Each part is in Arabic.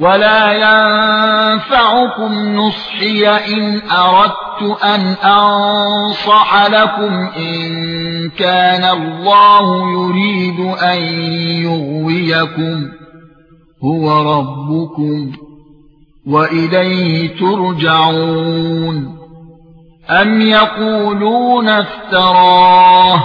ولا ينفعكم نصحي ان اردت ان انصح لكم ان كان الله يريد ان يغويكم هو ربكم واليه ترجعون ام يقولون افتراه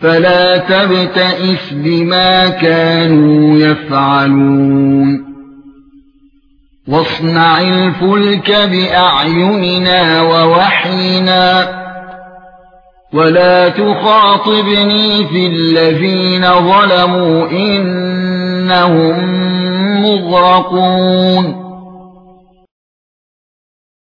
فلا تبتئس بما كانوا يفعلون. واصنع الفلك بأعيننا ووحينا ولا تخاطبني في الذين ظلموا إنهم مغرقون.